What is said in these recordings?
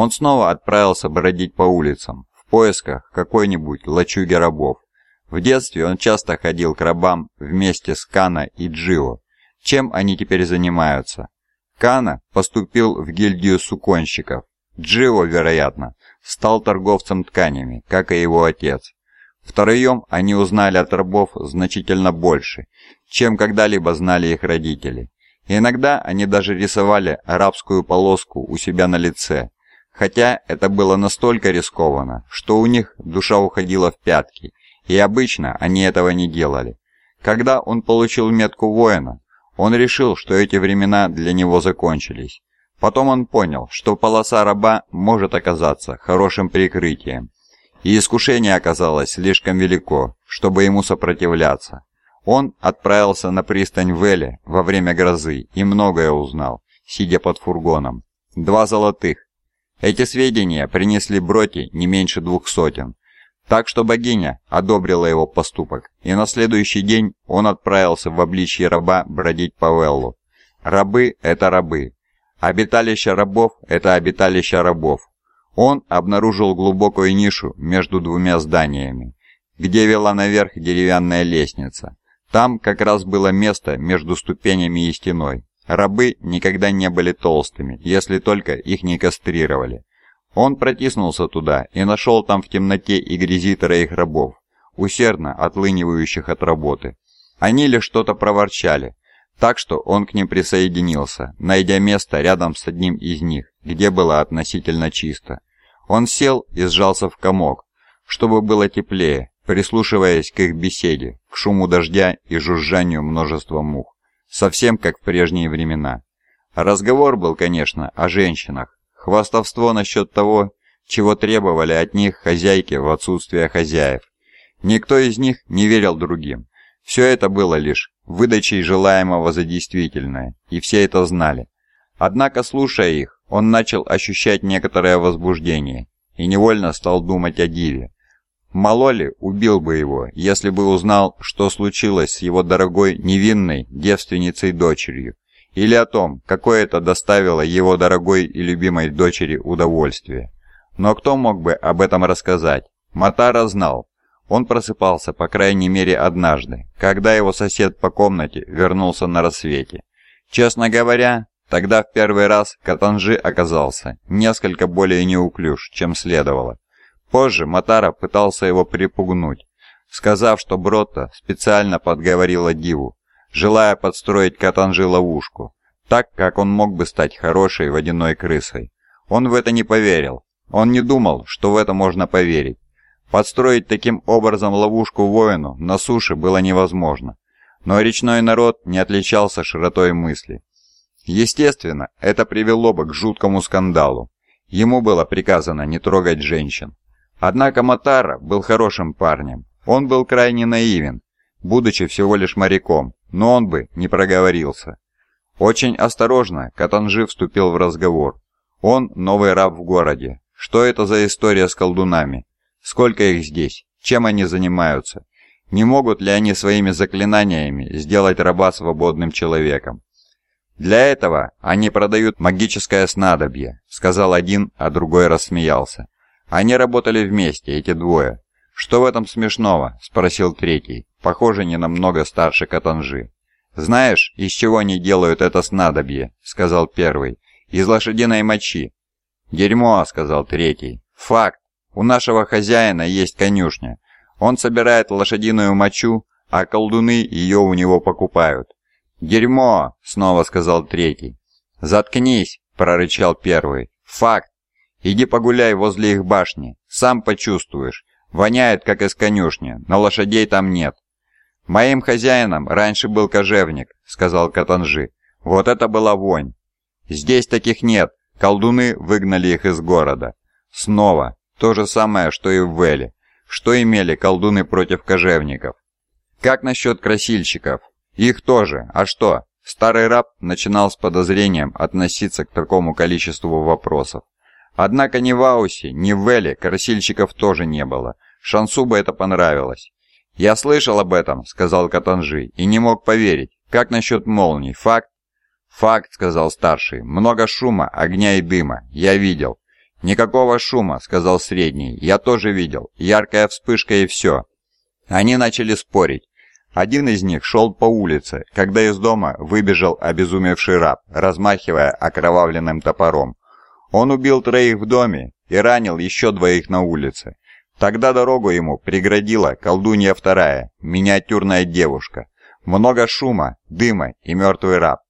Он снова отправился бродить по улицам, в поисках какой-нибудь лачуги рабов. В детстве он часто ходил к рабам вместе с Кана и Джио. Чем они теперь занимаются? Кана поступил в гильдию суконщиков. Джио, вероятно, стал торговцем тканями, как и его отец. Втроем они узнали от рабов значительно больше, чем когда-либо знали их родители. Иногда они даже рисовали арабскую полоску у себя на лице, хотя это было настолько рискованно, что у них душа уходила в пятки, и обычно они этого не делали. Когда он получил метку воина, он решил, что эти времена для него закончились. Потом он понял, что полоса раба может оказаться хорошим прикрытием, и искушение оказалось слишком велико, чтобы ему сопротивляться. Он отправился на пристань Веле во время грозы и многое узнал, сидя под фургоном. Два золотых. Эти сведения принесли Броти не меньше двух сотен. Так что богиня одобрила его поступок, и на следующий день он отправился в обличье раба бродить по Веллу. Рабы – это рабы. Обиталище рабов – это обиталище рабов. Он обнаружил глубокую нишу между двумя зданиями, где вела наверх деревянная лестница. Там как раз было место между ступенями и стеной. Рабы никогда не были толстыми, если только их не кастрировали. Он протиснулся туда и нашел там в темноте и грязи троих рабов, усердно отлынивающих от работы. Они лишь что-то проворчали, так что он к ним присоединился, найдя место рядом с одним из них, где было относительно чисто. Он сел и сжался в комок, чтобы было теплее, прислушиваясь к их беседе, к шуму дождя и жужжанию множества мух, совсем как в прежние времена. Разговор был, конечно, о женщинах, Хвастовство насчет того, чего требовали от них хозяйки в отсутствие хозяев. Никто из них не верил другим. Все это было лишь выдачей желаемого за действительное, и все это знали. Однако, слушая их, он начал ощущать некоторое возбуждение и невольно стал думать о Диве. Малоли убил бы его, если бы узнал, что случилось с его дорогой невинной девственницей-дочерью, или о том, какое это доставило его дорогой и любимой дочери удовольствие. Но кто мог бы об этом рассказать? Матара знал. Он просыпался, по крайней мере, однажды, когда его сосед по комнате вернулся на рассвете. Честно говоря, тогда в первый раз Катанжи оказался несколько более неуклюж, чем следовало. Позже Матара пытался его припугнуть, сказав, что Бротта специально подговорила Диву, желая подстроить Катанжи ловушку, так как он мог бы стать хорошей водяной крысой. Он в это не поверил. Он не думал, что в это можно поверить. Подстроить таким образом ловушку воину на суше было невозможно. Но речной народ не отличался широтой мысли. Естественно, это привело бы к жуткому скандалу. Ему было приказано не трогать женщин. Однако Матара был хорошим парнем. Он был крайне наивен, будучи всего лишь моряком, но он бы не проговорился. Очень осторожно Катанжи вступил в разговор. Он новый раб в городе. Что это за история с колдунами? Сколько их здесь? Чем они занимаются? Не могут ли они своими заклинаниями сделать раба свободным человеком? «Для этого они продают магическое снадобье», — сказал один, а другой рассмеялся. Они работали вместе, эти двое. «Что в этом смешного?» — спросил третий похоже, не намного старше Катанжи. «Знаешь, из чего они делают это снадобье?» — сказал первый. «Из лошадиной мочи». «Дерьмо», — сказал третий. «Факт. У нашего хозяина есть конюшня. Он собирает лошадиную мочу, а колдуны ее у него покупают». «Дерьмо!» — снова сказал третий. «Заткнись!» — прорычал первый. «Факт. Иди погуляй возле их башни. Сам почувствуешь. Воняет, как из конюшни, но лошадей там нет. «Моим хозяином раньше был кожевник», — сказал Катанжи. «Вот это была вонь!» «Здесь таких нет. Колдуны выгнали их из города». «Снова. То же самое, что и в Веле. Что имели колдуны против кожевников?» «Как насчет красильщиков?» «Их тоже. А что?» Старый раб начинал с подозрением относиться к такому количеству вопросов. Однако ни в Аусе, ни в Веле красильщиков тоже не было. Шансу бы это понравилось. «Я слышал об этом», — сказал Катанжи, — «и не мог поверить. Как насчет молний? Факт?» «Факт», — сказал старший. «Много шума, огня и дыма. Я видел. «Никакого шума», — сказал средний. «Я тоже видел. Яркая вспышка и все». Они начали спорить. Один из них шел по улице, когда из дома выбежал обезумевший раб, размахивая окровавленным топором. Он убил троих в доме и ранил еще двоих на улице. Тогда дорогу ему преградила колдунья вторая, миниатюрная девушка. Много шума, дыма и мертвый раб.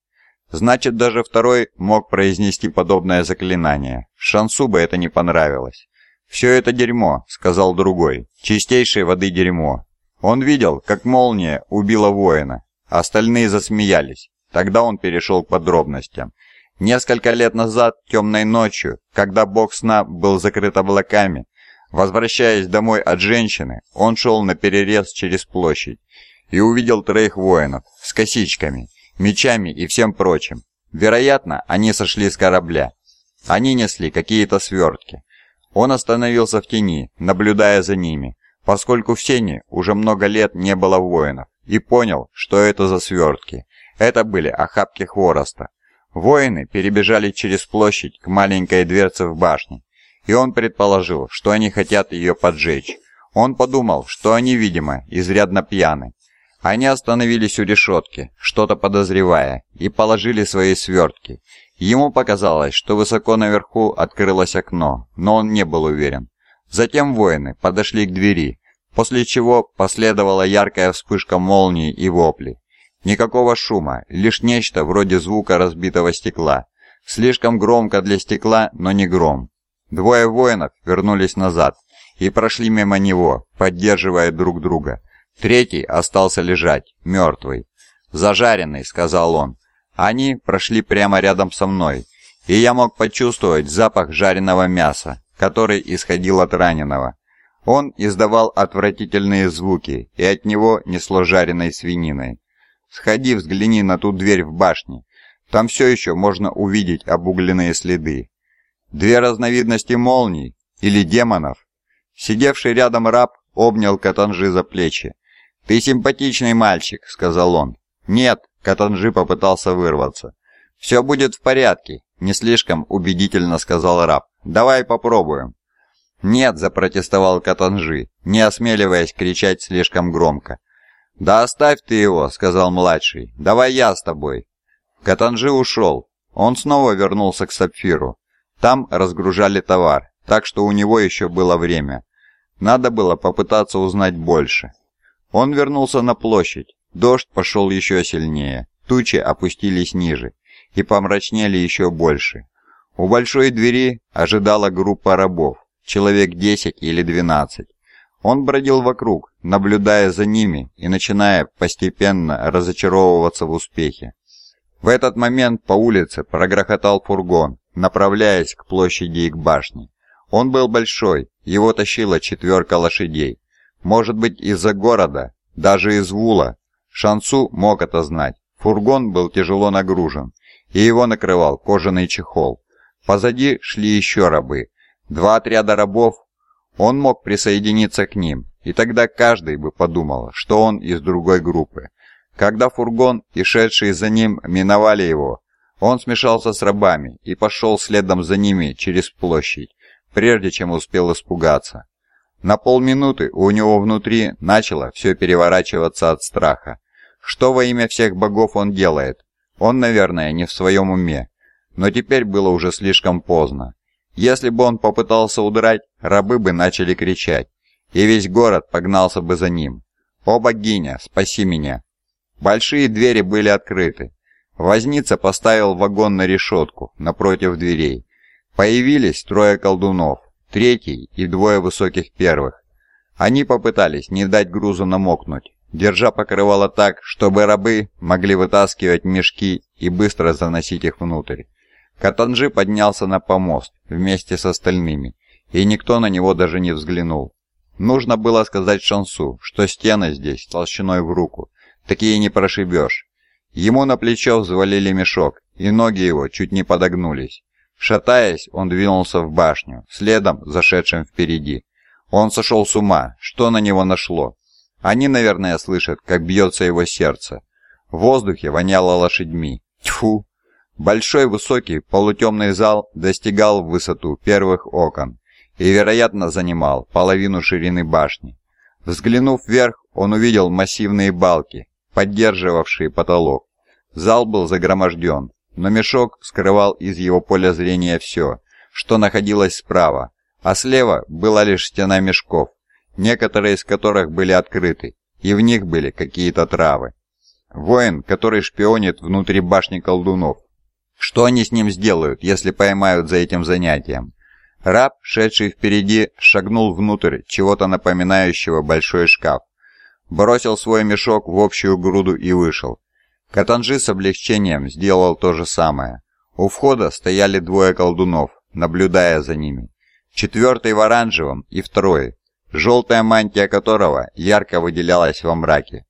Значит, даже второй мог произнести подобное заклинание. Шансу бы это не понравилось. «Все это дерьмо», — сказал другой. «Чистейшей воды дерьмо. Он видел, как молния убила воина. Остальные засмеялись. Тогда он перешел к подробностям. Несколько лет назад, темной ночью, когда бог сна был закрыт облаками, возвращаясь домой от женщины, он шел на перерез через площадь и увидел троих воинов с косичками, мечами и всем прочим. Вероятно, они сошли с корабля. Они несли какие-то свертки. Он остановился в тени, наблюдая за ними поскольку в Сене уже много лет не было воинов, и понял, что это за свертки. Это были охапки хвороста. Воины перебежали через площадь к маленькой дверце в башне, и он предположил, что они хотят ее поджечь. Он подумал, что они, видимо, изрядно пьяны. Они остановились у решетки, что-то подозревая, и положили свои свертки. Ему показалось, что высоко наверху открылось окно, но он не был уверен. Затем воины подошли к двери, после чего последовала яркая вспышка молнии и вопли. Никакого шума, лишь нечто вроде звука разбитого стекла. Слишком громко для стекла, но не гром. Двое воинов вернулись назад и прошли мимо него, поддерживая друг друга. Третий остался лежать, мертвый. «Зажаренный», — сказал он. Они прошли прямо рядом со мной, и я мог почувствовать запах жареного мяса, который исходил от раненого. Он издавал отвратительные звуки, и от него несло жареной свининой. «Сходи, взгляни на ту дверь в башне. Там все еще можно увидеть обугленные следы. Две разновидности молний или демонов». Сидевший рядом раб обнял Катанжи за плечи. «Ты симпатичный мальчик», — сказал он. «Нет», — Катанжи попытался вырваться. «Все будет в порядке», — не слишком убедительно сказал раб. Давай попробуем». «Нет», — запротестовал Катанжи, не осмеливаясь кричать слишком громко. «Да оставь ты его», — сказал младший. «Давай я с тобой». Катанжи ушел. Он снова вернулся к Сапфиру. Там разгружали товар, так что у него еще было время. Надо было попытаться узнать больше. Он вернулся на площадь. Дождь пошел еще сильнее. Тучи опустились ниже и помрачнели еще больше. У большой двери ожидала группа рабов, человек 10 или 12. Он бродил вокруг, наблюдая за ними и начиная постепенно разочаровываться в успехе. В этот момент по улице прогрохотал фургон, направляясь к площади и к башне. Он был большой, его тащила четверка лошадей. Может быть из-за города, даже из Вула. Шансу мог это знать. Фургон был тяжело нагружен, и его накрывал кожаный чехол. Позади шли еще рабы. Два отряда рабов. Он мог присоединиться к ним, и тогда каждый бы подумал, что он из другой группы. Когда фургон и шедшие за ним миновали его, он смешался с рабами и пошел следом за ними через площадь, прежде чем успел испугаться. На полминуты у него внутри начало все переворачиваться от страха. Что во имя всех богов он делает? Он, наверное, не в своем уме. Но теперь было уже слишком поздно. Если бы он попытался удрать, рабы бы начали кричать, и весь город погнался бы за ним. «О богиня, спаси меня!» Большие двери были открыты. Возница поставил вагон на решетку, напротив дверей. Появились трое колдунов, третий и двое высоких первых. Они попытались не дать грузу намокнуть, держа покрывало так, чтобы рабы могли вытаскивать мешки и быстро заносить их внутрь. Катанжи поднялся на помост вместе с остальными, и никто на него даже не взглянул. Нужно было сказать Шансу, что стены здесь толщиной в руку, такие не прошибешь. Ему на плечо взвалили мешок, и ноги его чуть не подогнулись. Шатаясь, он двинулся в башню, следом зашедшим впереди. Он сошел с ума, что на него нашло. Они, наверное, слышат, как бьется его сердце. В воздухе воняло лошадьми. Тьфу! Большой высокий полутемный зал достигал в высоту первых окон и, вероятно, занимал половину ширины башни. Взглянув вверх, он увидел массивные балки, поддерживавшие потолок. Зал был загроможден, но мешок скрывал из его поля зрения все, что находилось справа, а слева была лишь стена мешков, некоторые из которых были открыты, и в них были какие-то травы. Воин, который шпионит внутри башни колдунов. Что они с ним сделают, если поймают за этим занятием? Раб, шедший впереди, шагнул внутрь чего-то напоминающего большой шкаф. Бросил свой мешок в общую груду и вышел. Катанжи с облегчением сделал то же самое. У входа стояли двое колдунов, наблюдая за ними. Четвертый в оранжевом и второй, желтая мантия которого ярко выделялась во мраке.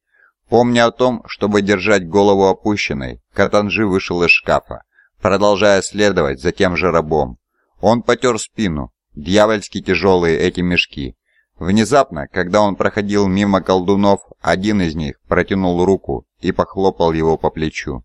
Помня о том, чтобы держать голову опущенной, Катанжи вышел из шкафа, продолжая следовать за тем же рабом. Он потер спину, дьявольски тяжелые эти мешки. Внезапно, когда он проходил мимо колдунов, один из них протянул руку и похлопал его по плечу.